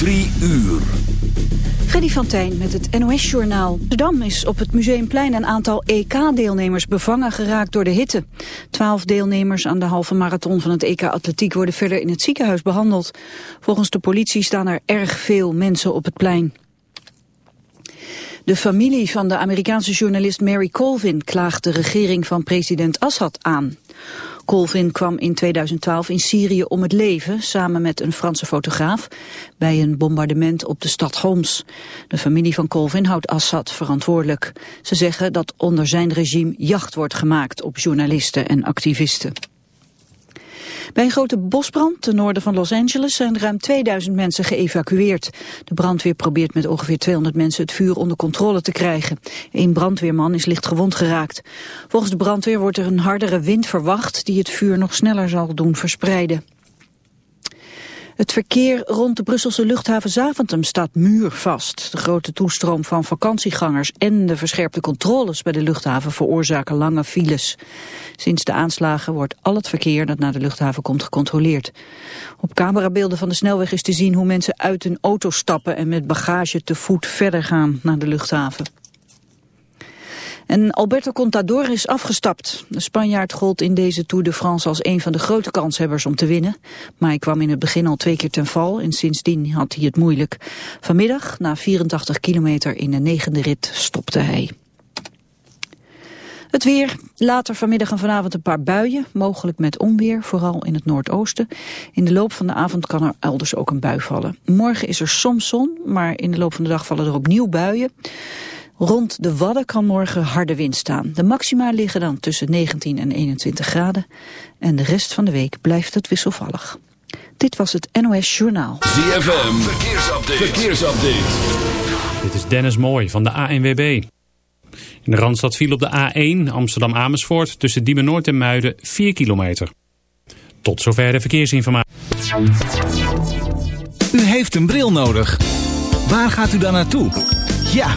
Drie uur. Freddy van Tijn met het NOS-journaal. Amsterdam is op het Museumplein een aantal EK-deelnemers bevangen geraakt door de hitte. Twaalf deelnemers aan de halve marathon van het EK Atletiek worden verder in het ziekenhuis behandeld. Volgens de politie staan er erg veel mensen op het plein. De familie van de Amerikaanse journalist Mary Colvin klaagt de regering van president Assad aan. Colvin kwam in 2012 in Syrië om het leven, samen met een Franse fotograaf, bij een bombardement op de stad Homs. De familie van Colvin houdt Assad verantwoordelijk. Ze zeggen dat onder zijn regime jacht wordt gemaakt op journalisten en activisten. Bij een grote bosbrand ten noorden van Los Angeles zijn ruim 2000 mensen geëvacueerd. De brandweer probeert met ongeveer 200 mensen het vuur onder controle te krijgen. Een brandweerman is licht gewond geraakt. Volgens de brandweer wordt er een hardere wind verwacht die het vuur nog sneller zal doen verspreiden. Het verkeer rond de Brusselse luchthaven Zaventem staat muurvast. De grote toestroom van vakantiegangers en de verscherpte controles bij de luchthaven veroorzaken lange files. Sinds de aanslagen wordt al het verkeer dat naar de luchthaven komt gecontroleerd. Op camerabeelden van de snelweg is te zien hoe mensen uit hun auto stappen en met bagage te voet verder gaan naar de luchthaven. En Alberto Contador is afgestapt. De Spanjaard gold in deze Tour de France als een van de grote kanshebbers om te winnen. Maar hij kwam in het begin al twee keer ten val en sindsdien had hij het moeilijk. Vanmiddag, na 84 kilometer in de negende rit, stopte hij. Het weer, later vanmiddag en vanavond een paar buien, mogelijk met onweer, vooral in het noordoosten. In de loop van de avond kan er elders ook een bui vallen. Morgen is er soms zon, maar in de loop van de dag vallen er opnieuw buien. Rond de Wadden kan morgen harde wind staan. De maxima liggen dan tussen 19 en 21 graden. En de rest van de week blijft het wisselvallig. Dit was het NOS Journaal. ZFM, verkeersupdate. verkeersupdate. Dit is Dennis Mooi van de ANWB. In de Randstad viel op de A1 Amsterdam-Amersfoort tussen Diemen Noord en Muiden 4 kilometer. Tot zover de verkeersinformatie. U heeft een bril nodig. Waar gaat u dan naartoe? Ja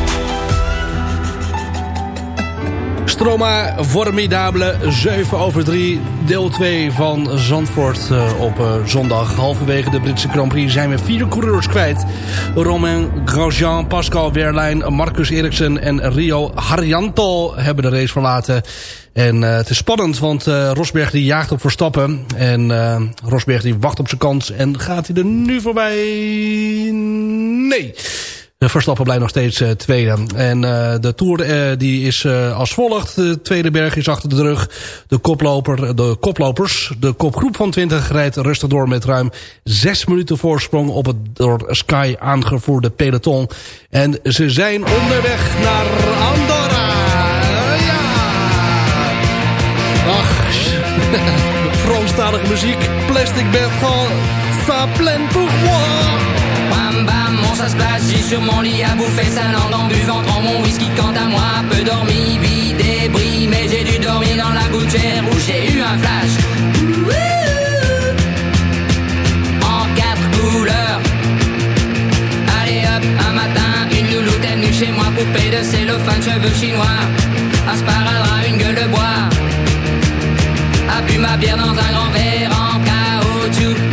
Stroma Formidable, 7 over 3, deel 2 van Zandvoort uh, op uh, zondag. Halverwege de Britse Grand Prix zijn we vier coureurs kwijt. Romain Grosjean, Pascal Wehrlein, Marcus Eriksen en Rio Harjanto hebben de race verlaten. En uh, het is spannend, want Rosberg die jaagt op Verstappen. En Rosberg die wacht op zijn kans. En gaat hij er nu voorbij? Nee. Verstappen blijft nog steeds uh, tweede. En uh, de Tour uh, die is als volgt. De tweede berg is achter de rug. De, koploper, de koplopers, de kopgroep van 20 rijdt rustig door met ruim 6 minuten voorsprong op het door Sky aangevoerde peloton. En ze zijn onderweg naar Andorra. Ja! Ach, Franstalige muziek. Plastic Bertrand, ça plaît pour. Ça se passe, j'ai sur mon lit à bouffer sa langue en buvant en mon whisky quant à moi, peu dormi, vide et bris, mais j'ai dû dormir dans la gouttière où j'ai eu un flash. En quatre couleurs. Allez hop, un matin, une louloute est venue chez moi, poupée de cellophane, cheveux chinois, un sparadrap, une gueule de bois. A bu ma bière dans un grand verre en caoutchouc.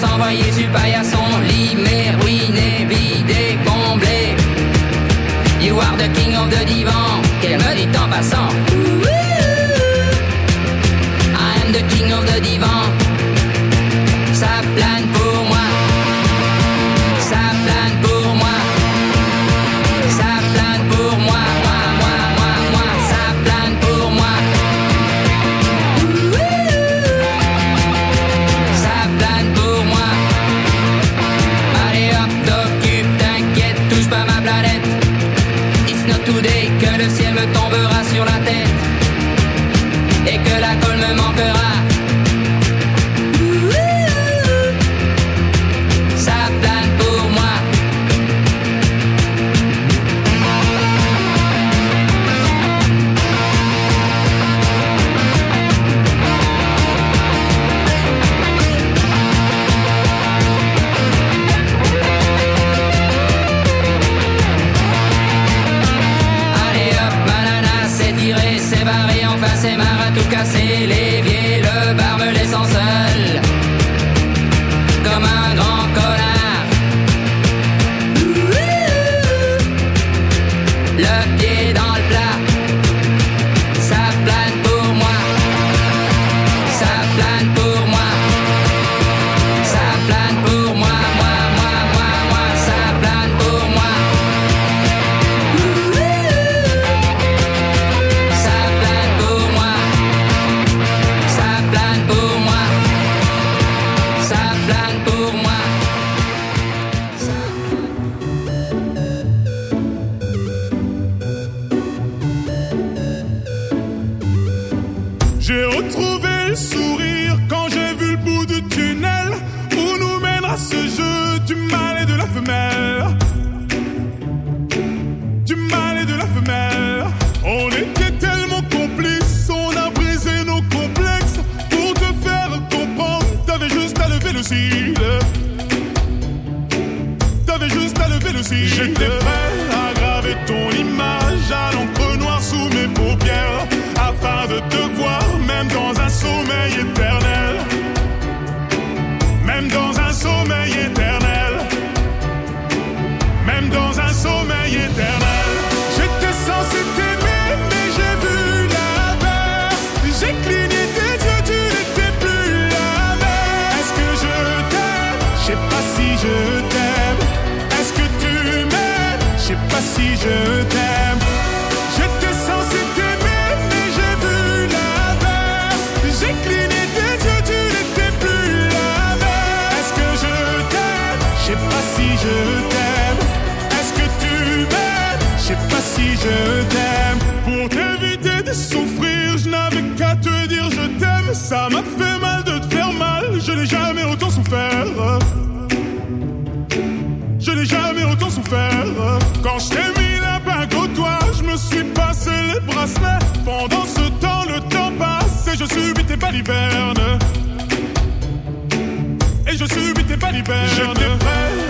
S'envoyer le paillasson. Limé, ruiné, vidé, comblé. You are the king of the divan, qu'elle me dit en passant. Le ciel me tombera sur la tête Je subis tes balivernes. Et je subis tes balivernes. J'étais.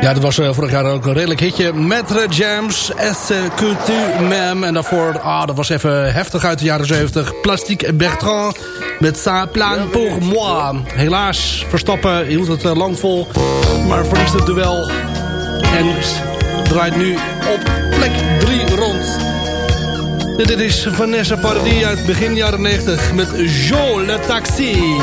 Ja, dat was eh, vorig jaar ook een redelijk hitje. Metre eh, Jams, Est eh, Coutume, Mem. En daarvoor, ah, dat was even heftig uit de jaren 70. Plastic Bertrand met Sa Plan Pour Moi. Helaas, Verstappen hield het lang vol. Maar verliest het wel. En draait nu op plek 3 rond. Dit is Vanessa Paradis uit begin jaren 90 met Jo Le Taxi.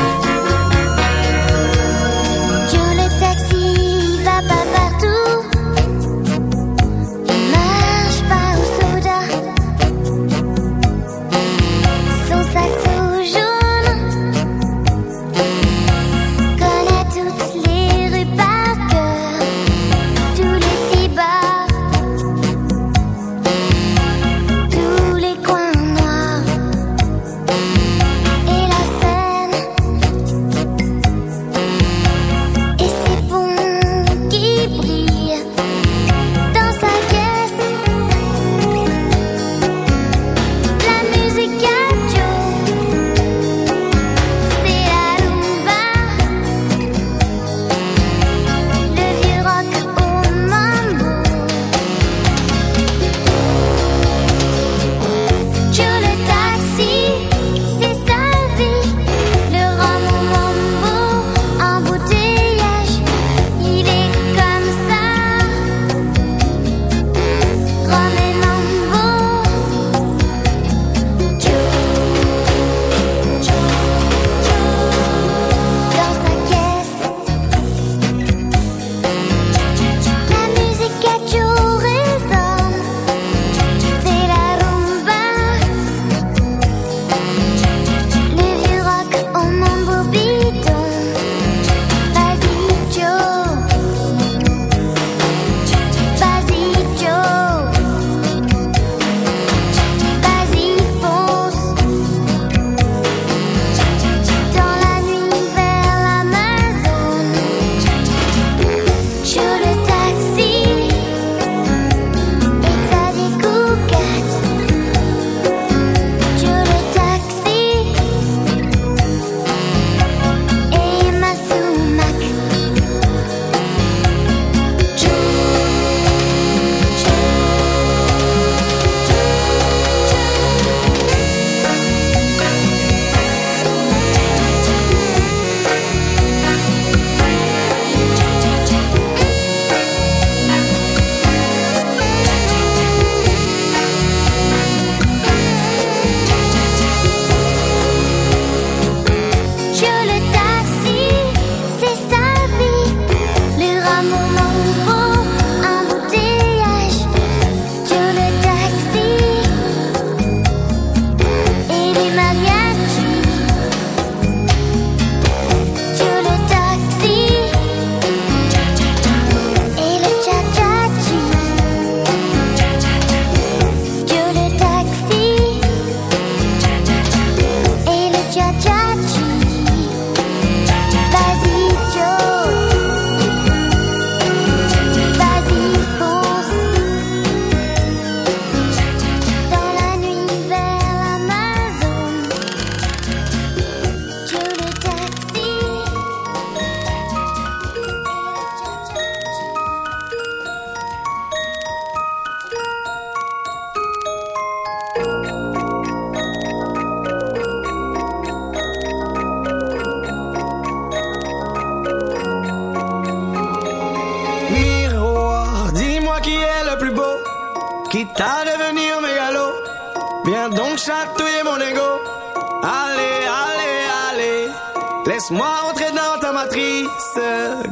Ta matrice.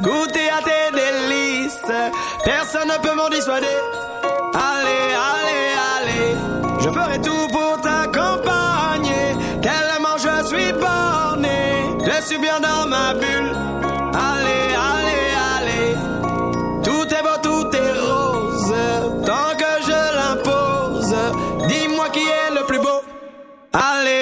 Goûter à tes délices. Personne ne peut m'en dissuader. Allez, allez, allez. Je ferai tout pour t'accompagner. Tellement je suis borné. Je suis bien dans ma bulle. Allez, allez, allez. Tout est beau, tout est rose. Tant que je l'impose. Dis-moi qui est le plus beau. Allez,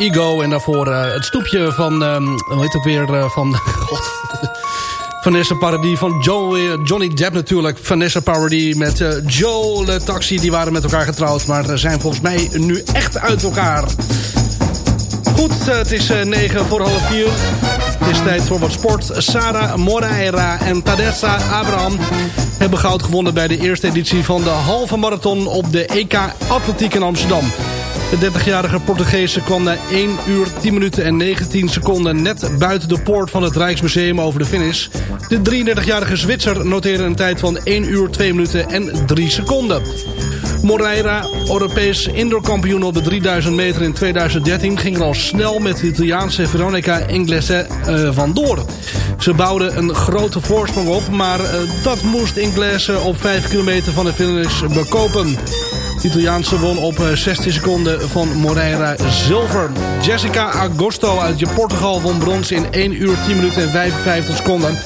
Ego. En daarvoor eh, het stoepje van... ehm, hoe heet het weer? eh, van... God. Vanessa Paradis van Joe, Johnny Depp natuurlijk. Vanessa Paradis met eh, Joe Le Taxi. Die waren met elkaar getrouwd. Maar zijn volgens mij nu echt uit elkaar. Goed, het is eh, 9 voor half 4. Het is tijd voor wat sport. Sarah Moreira en Tadessa Abraham hebben goud gewonnen... bij de eerste editie van de halve marathon op de EK Atletiek in Amsterdam. De 30-jarige Portugese kwam na 1 uur 10 minuten en 19 seconden... net buiten de poort van het Rijksmuseum over de finish. De 33-jarige Zwitser noteerde een tijd van 1 uur 2 minuten en 3 seconden. Moreira, Europees indoorkampioen op de 3000 meter in 2013... ging er al snel met de Italiaanse Veronica Inglese eh, vandoor. Ze bouwden een grote voorsprong op... maar eh, dat moest Inglese op 5 kilometer van de finish bekopen. De Italiaanse won op eh, 16 seconden van Moreira zilver. Jessica Agosto uit Portugal won brons in 1 uur 10 minuten en 55 seconden.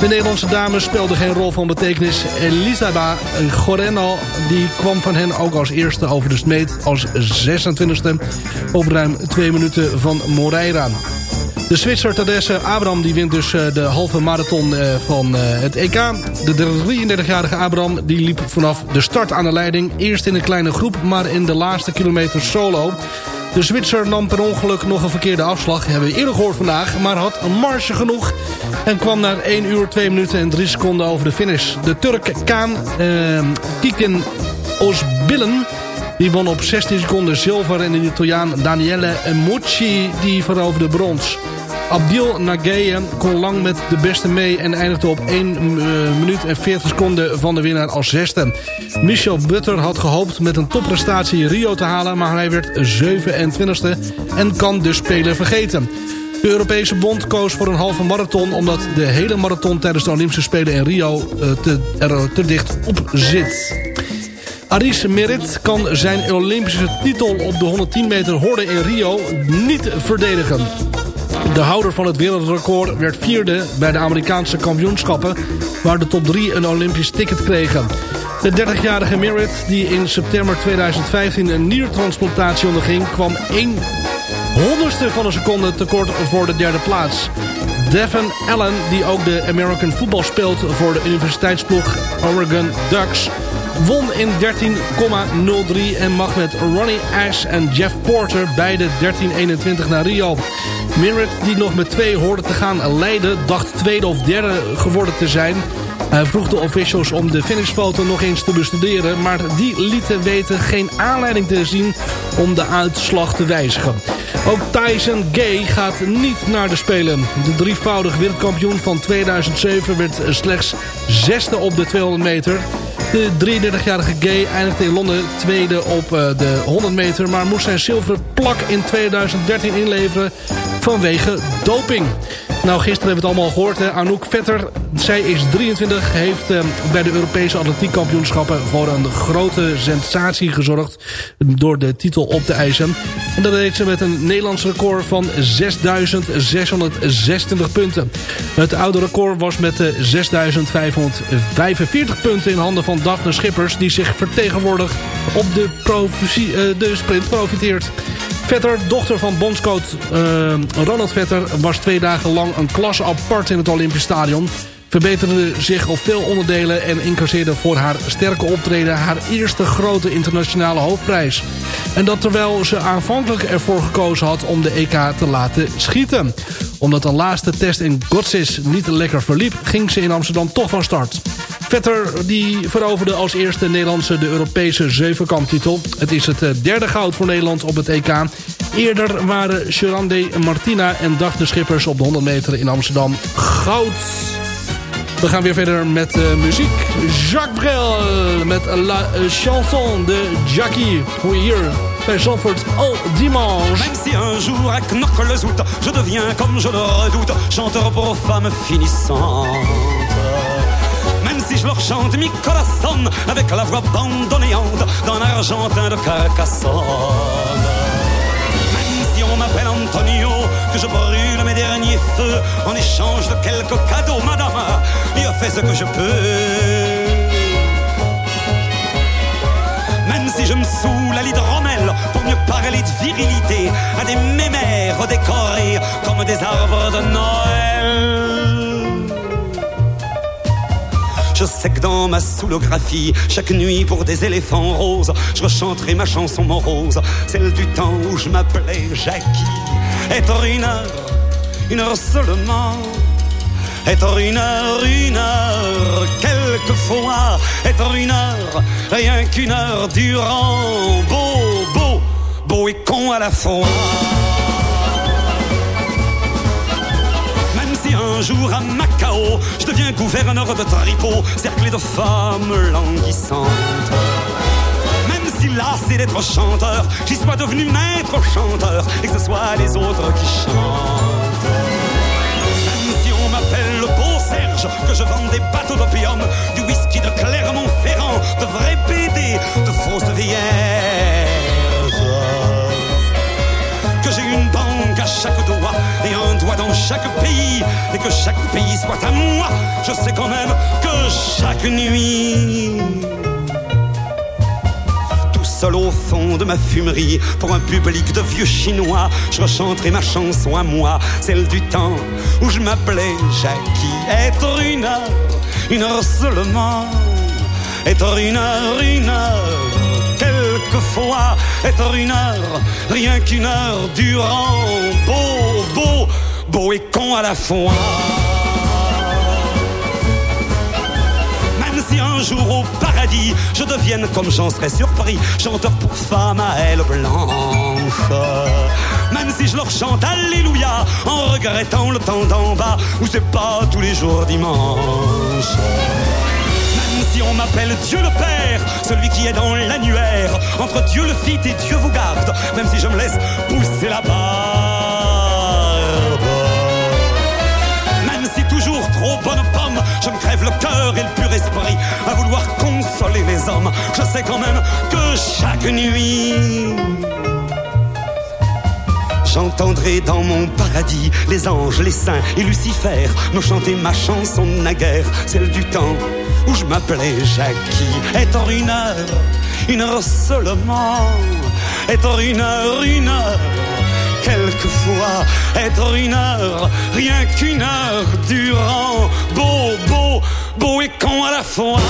De Nederlandse dames speelden geen rol van betekenis. Elisaba Goreno die kwam van hen ook als eerste over de smeet als 26e op ruim 2 minuten van Moreira. De Zwitser Tadesse Abraham die wint dus eh, de halve marathon eh, van eh, het EK. De 33-jarige Abraham die liep vanaf de start aan de leiding. Eerst in een kleine groep, maar in de laatste kilometer solo. De Zwitser nam per ongeluk nog een verkeerde afslag. Hebben we eerder gehoord vandaag. Maar had een marge genoeg. En kwam na 1 uur 2 minuten en 3 seconden over de finish. De Turk Kaan eh, Kiken Osbillen. Die won op 16 seconden zilver. En de Italiaan Daniele Mucci die veroverde brons. Abdil Nageye kon lang met de beste mee en eindigde op 1 uh, minuut en 40 seconden van de winnaar als zesde. Michel Butter had gehoopt met een topprestatie Rio te halen, maar hij werd 27e en kan de Spelen vergeten. De Europese bond koos voor een halve marathon... omdat de hele marathon tijdens de Olympische Spelen in Rio uh, te, er te dicht op zit. Aris Merit kan zijn Olympische titel op de 110 meter horde in Rio niet verdedigen. De houder van het wereldrecord werd vierde bij de Amerikaanse kampioenschappen... waar de top 3 een Olympisch ticket kregen. De 30-jarige Merritt, die in september 2015 een niertransplantatie onderging... kwam 1 honderdste van een seconde tekort voor de derde plaats. Devin Allen, die ook de American Football speelt voor de universiteitsploeg Oregon Ducks won in 13,03 en mag met Ronnie Ash en Jeff Porter beide 13,21 naar Rio. Merritt, die nog met twee hoorde te gaan leiden, dacht tweede of derde geworden te zijn. Hij vroeg de officials om de finishfoto nog eens te bestuderen... maar die lieten weten geen aanleiding te zien om de uitslag te wijzigen. Ook Tyson Gay gaat niet naar de Spelen. De drievoudig wereldkampioen van 2007 werd slechts zesde op de 200 meter... De 33-jarige Gay eindigde in Londen tweede op eh, de 100 meter... maar moest zijn zilveren plak in 2013 inleveren vanwege doping. Nou, gisteren hebben we het allemaal gehoord. Hè? Anouk Vetter, zij is 23, heeft eh, bij de Europese atletiekkampioenschappen... voor een grote sensatie gezorgd door de titel op te eisen. En dat deed ze met een Nederlands record van 6.626 punten. Het oude record was met 6.545 punten in handen van Daphne Schippers... die zich vertegenwoordigt op de, uh, de sprint profiteert. Vetter, dochter van bondscoach uh, Ronald Vetter... was twee dagen lang een klasse apart in het Olympisch Stadion. Verbeterde zich op veel onderdelen en incasseerde voor haar sterke optreden... haar eerste grote internationale hoofdprijs. En dat terwijl ze aanvankelijk ervoor gekozen had om de EK te laten schieten. Omdat de laatste test in Gotsis niet lekker verliep... ging ze in Amsterdam toch van start. Vetter die veroverde als eerste Nederlandse de Europese zevenkamptitel. Het is het eh, derde goud voor Nederland op het EK. Eerder waren Sherande Martina en Daphne Schippers op de 100 meter in Amsterdam goud. We gaan weer verder met uh, muziek. Jacques Brel met La Chanson de Jackie. Hoe hier bij Zandvoort al dimanche. Même si un jour à Knokke-le-Zout, je deviens comme je le redoute, chanteur pour femmes finissantes. Je leur chante mi corazon avec la voix bandonnéante d'un argentin de Carcassonne. Même si on m'appelle Antonio, que je brûle mes derniers feux en échange de quelques cadeaux, madame, a fait ce que je peux. Même si je me saoule à l'hydromel pour mieux parler de virilité à des mémères décorés comme des arbres de Noël. Je sais que dans ma soulographie, chaque nuit pour des éléphants roses, je rechanterai ma chanson morose, celle du temps où je m'appelais Jackie. Être une heure, une heure seulement. Être une heure, une heure, quelquefois. Être une heure, rien qu'une heure durant. Beau, beau, beau et con à la fois. Un jour à Macao, je deviens gouverneur de tripot, cerclé de femmes languissantes. Même si c'est d'être chanteur, j'y sois devenu maître chanteur et que ce soit les autres qui chantent. Même si on m'appelle le beau Serge, que je vends des bateaux d'opium, du whisky de Clermont-Ferrand, de vrais BD, de fausses vieilles que j'ai une banque chaque doigt et un doigt dans chaque pays et que chaque pays soit à moi. Je sais quand même que chaque nuit tout seul au fond de ma fumerie, pour un public de vieux chinois, je rechanterai ma chanson à moi, celle du temps où je m'appelais Jackie. Être une heure, une heure seulement, être une heure, une heure être une heure, rien qu'une heure durant. Beau, beau, beau et con à la fois. Même si un jour au paradis je devienne comme j'en serais surpris, chanteur pour femme à elle blanche. Même si je leur chante Alléluia en regrettant le temps d'en bas où c'est pas tous les jours dimanche si on m'appelle Dieu le Père, celui qui est dans l'annuaire, entre Dieu le Fit et Dieu vous garde, même si je me laisse pousser la barbe. Même si toujours trop bonne pomme, je me crève le cœur et le pur esprit à vouloir consoler les hommes. Je sais quand même que chaque nuit. J'entendrai dans mon paradis les anges, les saints et Lucifer me chanter ma chanson naguère, celle du temps où je m'appelais Jackie. Étant une heure, une heure seulement, étant une heure, une heure quelquefois être une heure, rien qu'une heure durant, beau, beau, beau et con à la fois.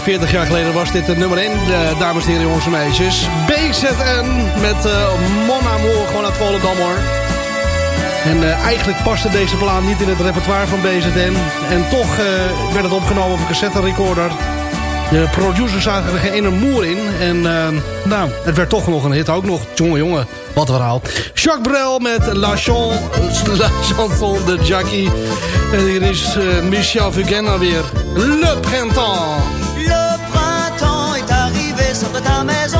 Ja, 40 jaar geleden was dit nummer 1, de, dames en heren, jongens en meisjes. BZN met uh, Mon Amour, gewoon uit Volendam. En uh, eigenlijk paste deze plaat niet in het repertoire van BZN. En toch uh, werd het opgenomen op een cassette recorder. De producers zagen er geen ene moer in. En nou, het werd toch nog een hit ook nog. Jongen, jongen, wat een verhaal. Jacques Brel met La, La Chanson de Jackie. En hier is Michel Fugain weer. Le Printemps. maison.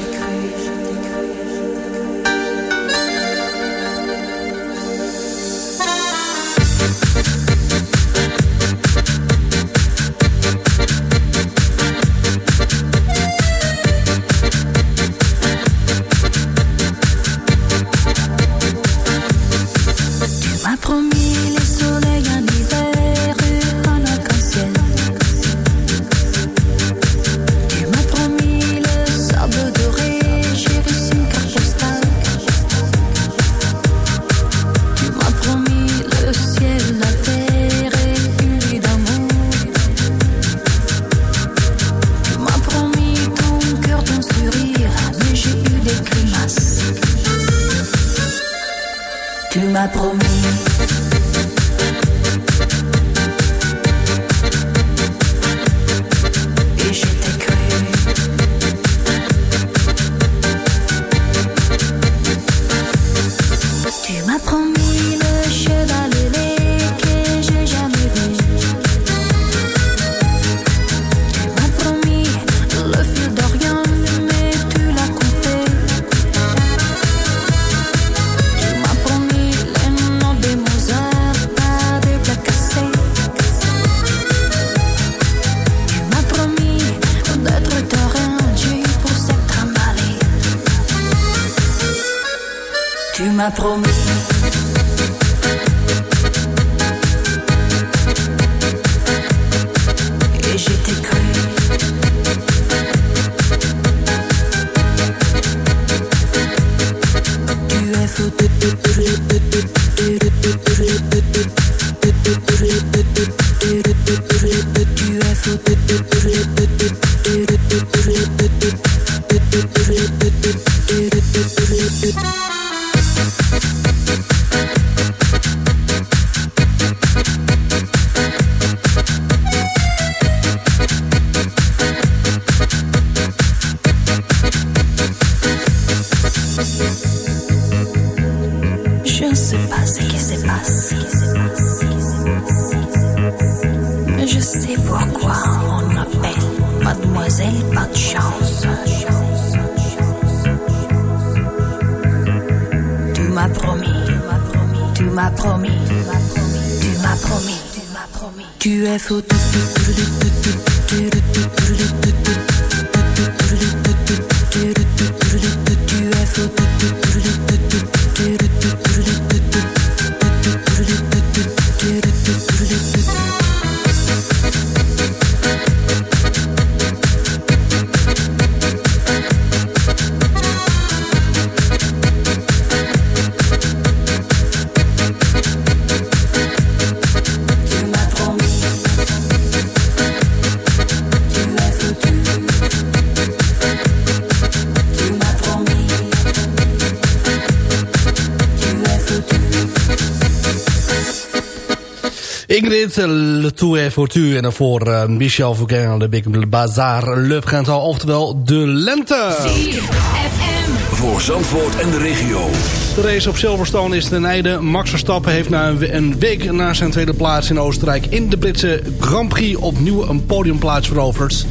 Promis. Est Fortu. En daarvoor uh, Michel Fouquin, de Big Bazaar, Printemps, oftewel de lente. Voor Zandvoort en de regio. De race op Silverstone is ten einde. Max Verstappen heeft na een- een week na zijn tweede plaats in Oostenrijk... in de Britse Grand Prix opnieuw een podiumplaats veroverd.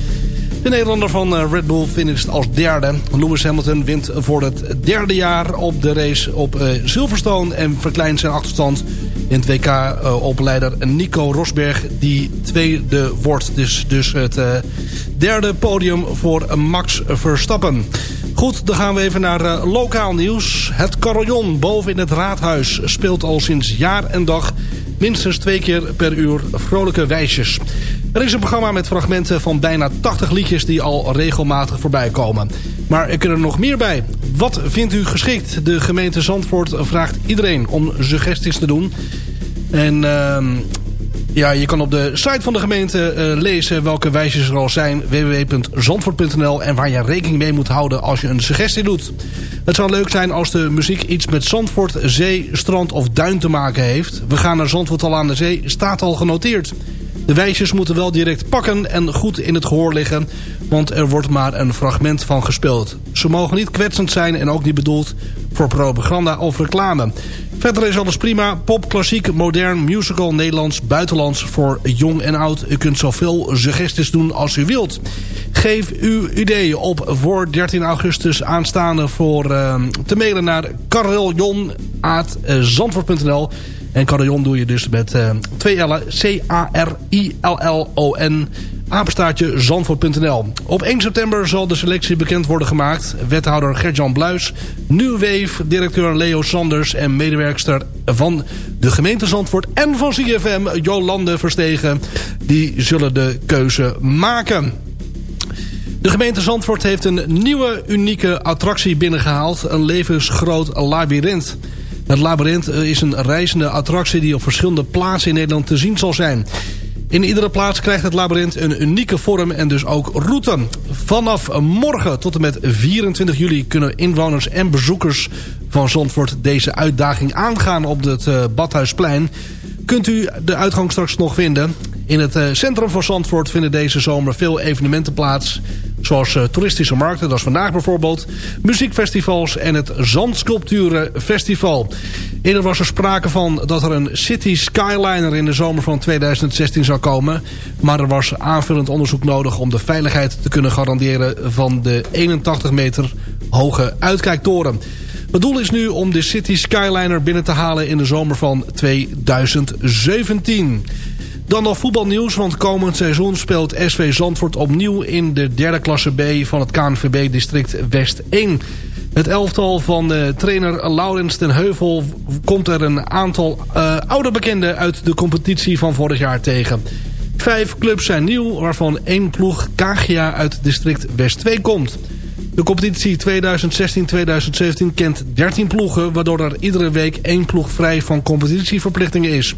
De Nederlander van eh, Red Bull finisht als derde. Lewis Hamilton wint voor het derde jaar op de race op eh, Silverstone... en verkleint zijn achterstand in het WK eh, op leider Nico Rosberg... die tweede wordt. Dus, dus het derde podium voor Max Verstappen. Goed, dan gaan we even naar lokaal nieuws. Het carillon boven in het raadhuis speelt al sinds jaar en dag... minstens twee keer per uur vrolijke wijsjes. Er is een programma met fragmenten van bijna 80 liedjes... die al regelmatig voorbij komen. Maar er kunnen er nog meer bij. Wat vindt u geschikt? De gemeente Zandvoort vraagt iedereen om suggesties te doen. En... ehm, ja, je kan op de site van de gemeente eh, lezen welke wijsjes er al zijn. www.zandvoort.nl En waar je rekening mee moet houden als je een suggestie doet. Het zou leuk zijn als de muziek iets met Zandvoort, zee, strand of duin te maken heeft. We gaan naar Zandvoort al aan de zee, staat al genoteerd. De wijsjes moeten wel direct pakken en goed in het gehoor liggen. Want er wordt maar een fragment van gespeeld. Ze mogen niet kwetsend zijn en ook niet bedoeld voor propaganda of reclame. Verder is alles prima. Pop, klassiek, modern, musical, Nederlands, buitenlands voor jong en oud. U kunt zoveel suggesties doen als u wilt. Geef uw ideeën op voor 13 augustus aanstaande voor uh, te mailen naar carillon.zandvoort.nl En carillon doe je dus met uh, twee L'en, C-A-R-I-L-L-O-N apenstaartje zandvoort.nl. Op 1 september zal de selectie bekend worden gemaakt. Wethouder Gertjan Bluis, Nu Weef, directeur Leo Sanders... en medewerkster van de gemeente Zandvoort en van CFM, Jolande Verstegen... die zullen de keuze maken. De gemeente Zandvoort heeft een nieuwe unieke attractie binnengehaald. Een levensgroot labyrint. Het labyrint is een reizende attractie die op verschillende plaatsen in Nederland te zien zal zijn. In iedere plaats krijgt het labyrint een unieke vorm en dus ook route. Vanaf morgen tot en met 24 juli kunnen inwoners en bezoekers van Zandvoort deze uitdaging aangaan op het uh, Badhuisplein. Kunt u de uitgang straks nog vinden. In het uh, centrum van Zandvoort vinden deze zomer veel evenementen plaats. Zoals uh, toeristische markten, dat is vandaag bijvoorbeeld. Muziekfestivals en het Zandsculpturenfestival. Eerder was er sprake van dat er een City Skyliner in de zomer van 2016 zou komen. Maar er was aanvullend onderzoek nodig om de veiligheid te kunnen garanderen van de 81 meter hoge uitkijktoren. Het doel is nu om de City Skyliner binnen te halen in de zomer van 2017. Dan nog voetbalnieuws, want komend seizoen speelt SV Zandvoort opnieuw in de derde klasse B van het KNVB district West 1. Het elftal van uh, trainer Laurens ten Heuvel komt er een aantal uh, oude bekenden uit de competitie van vorig jaar tegen. Vijf clubs zijn nieuw, waarvan één ploeg Kagia uit district West 2 komt. De competitie 2016-2017 kent 13 ploegen... waardoor er iedere week één ploeg vrij van competitieverplichtingen is.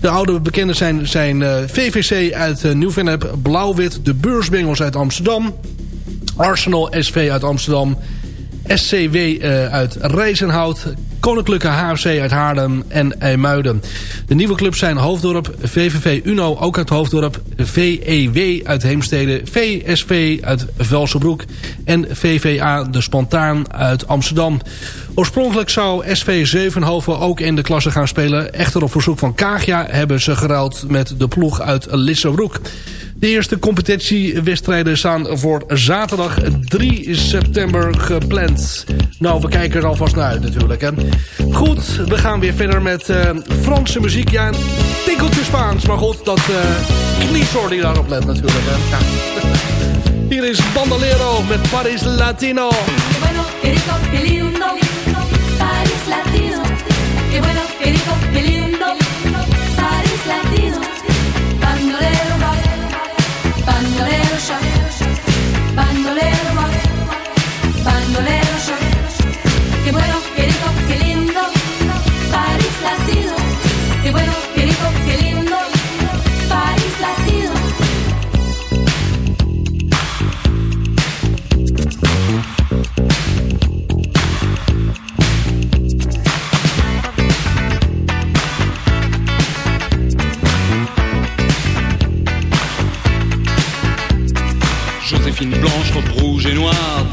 De oude bekenden zijn, zijn uh, VVC uit uh, Nieuw-Vennep... Blauw-Wit, de Beursbengels uit Amsterdam... Arsenal SV uit Amsterdam... SCW uh, uit Rijzenhout... Koninklijke HFC uit Haarlem en IJmuiden. De nieuwe clubs zijn Hoofddorp, VVV Uno ook uit Hoofddorp... VEW uit Heemstede, VSV uit Velsenbroek... en VVA De Spontaan uit Amsterdam. Oorspronkelijk zou SV Zevenhoven ook in de klasse gaan spelen. Echter op verzoek van Kagia hebben ze geruild met de ploeg uit Lissabroek. De eerste competitiewedstrijden staan voor zaterdag 3 september gepland. Nou, we kijken er alvast naar uit natuurlijk. Hè. Goed, we gaan weer verder met uh, Franse muziek. Ja, een tikkeltje Spaans, maar goed, dat uh, Kniesor die daarop let natuurlijk. Hier is Bandolero met Paris Latino. Paris Latino. Que bandolero, bandolero, bandolero,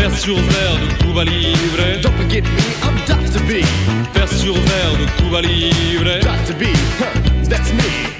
Vers sur verre de Cuba Libre. Don't forget me, I'm Dr. B. Vers sur verre de Cuba Libre. Dr. B, huh, that's me.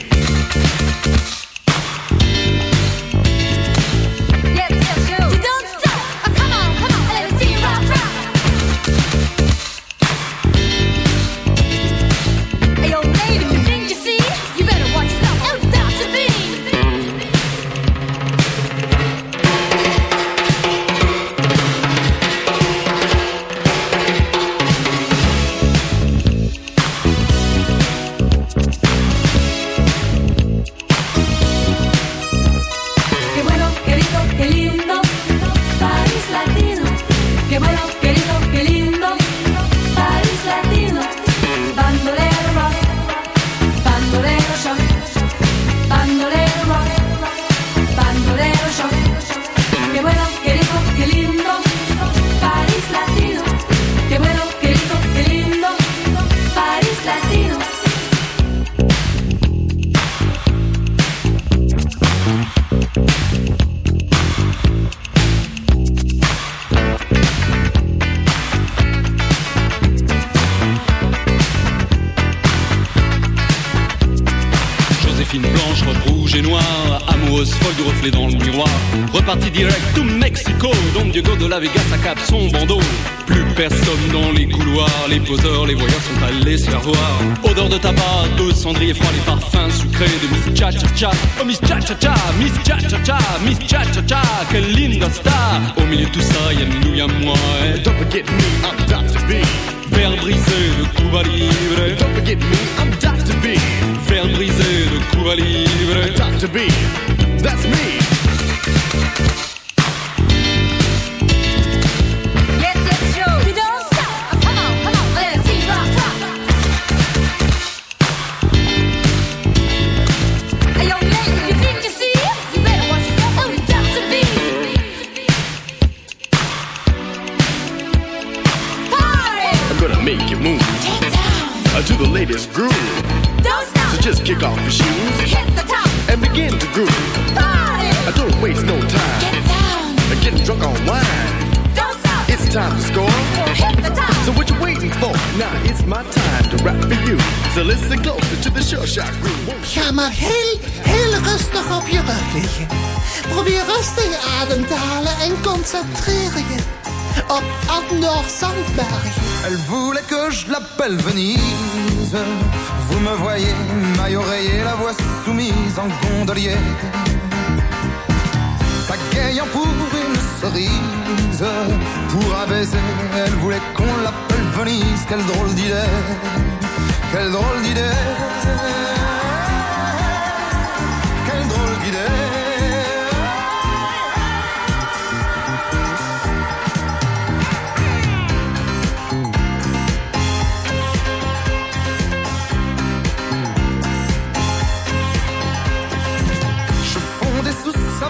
cha-cha, Miss cha-cha-cha, Miss cha-cha-cha, quelle linda star. Au milieu de tout ça, y a nous maar heel, heel rustig op je rug liggen. Probeer rustig adem te halen en concentreer je op Andor Zandberg. Elle voulait que je l'appelle Venise. Vous me voyez, maille oreiller, la voix soumise en gondolier. Pagayant pour une cerise, pour un baiser, elle voulait qu'on l'appelle Venise. Quelle drôle d'idée, quelle drôle d'idée,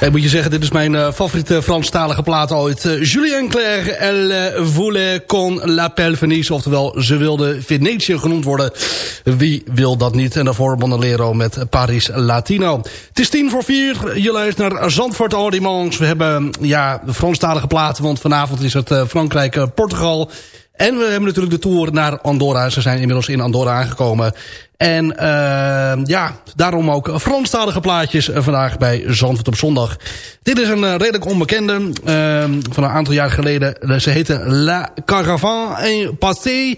Ik moet je zeggen, dit is mijn eh, favoriete Franstalige plaat ooit. Eh, Julien Clerc, Elle voulait qu'on l'appelle Venise. Oftewel, ze wilde Venetië genoemd worden. Wie wil dat niet? En daarvoor Bonalero met Paris Latino. Het is tien voor vier. Je luistert naar Zandvoort Audimans. We hebben ja, de Franstalige platen, want vanavond is het eh, Frankrijk-Portugal... En we hebben natuurlijk de tour naar Andorra. Ze zijn inmiddels in Andorra aangekomen. En uh, ja, daarom ook Franstalige plaatjes vandaag bij Zandvoort op zondag. Dit is een uh, redelijk onbekende uh, van een aantal jaar geleden. Ze heette La Caravane en Passé.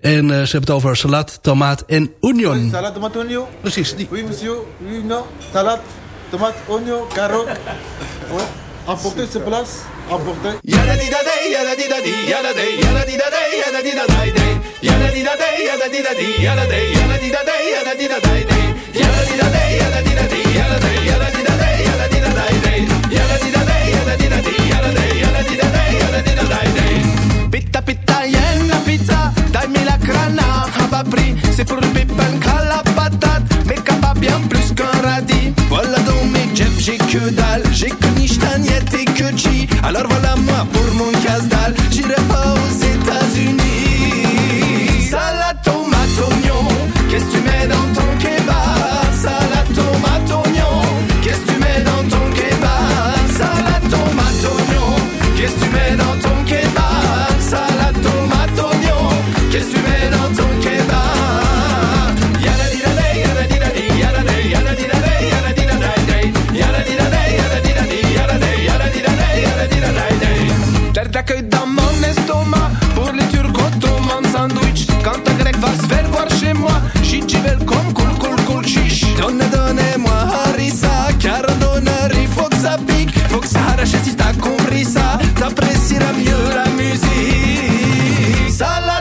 En uh, ze hebben het over salat, tomaat en oignon. Salade, tomate, oignon Precies. Die. Oui, monsieur. Oui, non. Salade, tomate, oignon, apporter ses places, apporter. Pitta pitta yenna pizza, dai-mi la crana, hababri, c'est pour le la patate, mais bien plus qu'un radis. Voilà j'ai que dalle, j'ai que Nichtaniette et que G. Alors voilà moi pour mon casse-dalle. Dacă-i dam monestoma Burlituri gotoman sandwich. Un grec vas ver voir chez moi Și ci velcom cul cul cul ciș. Donne donne moi harisa Chiar donării foc să pic. Foc să harașe si sta cum risa Să presiram eu la muzic Sala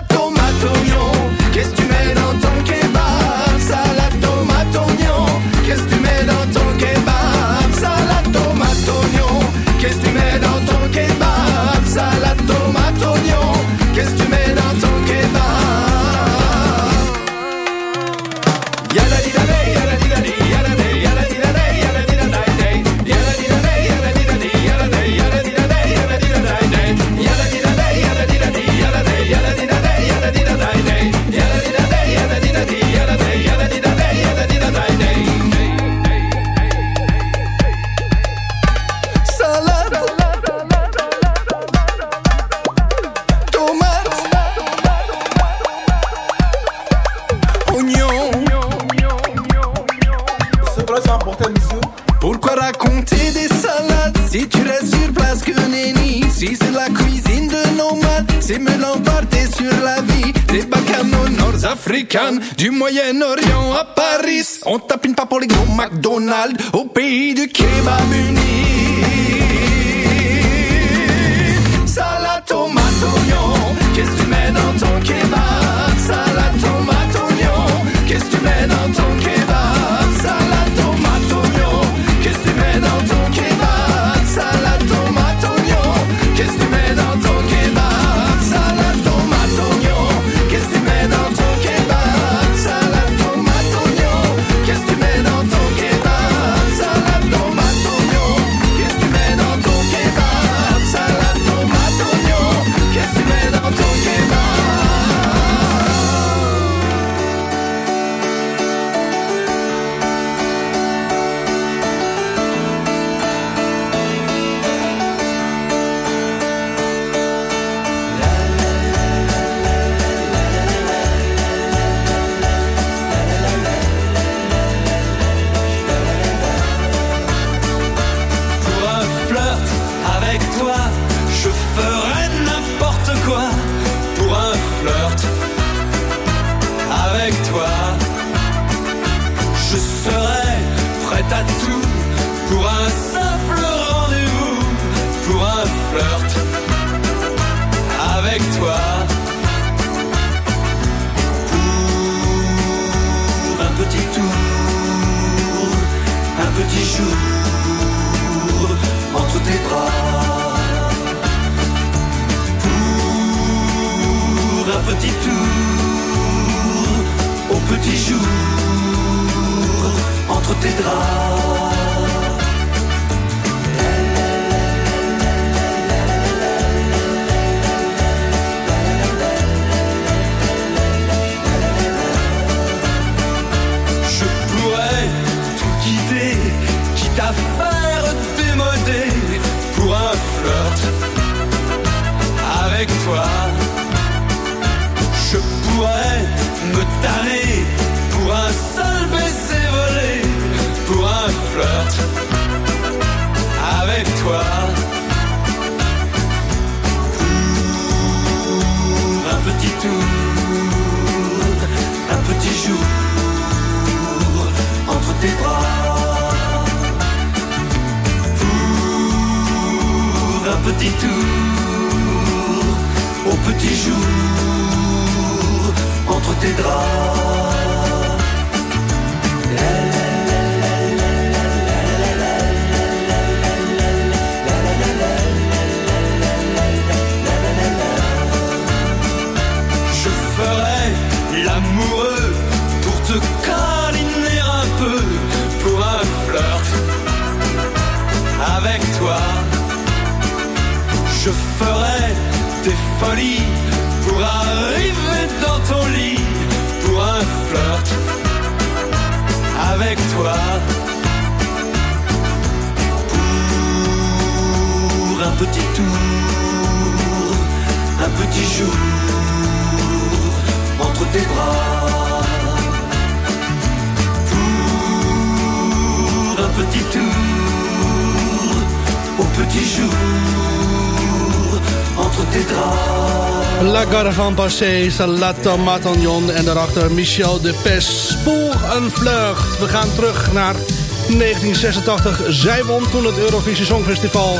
Caravan Passé, Salata Matagnon en daarachter Michel de Pes. Spoor een vlucht. We gaan terug naar 1986. Zij won toen het Eurovisie Songfestival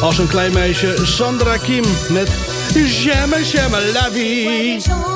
als een klein meisje Sandra Kim met J'aime, j'aime la vie.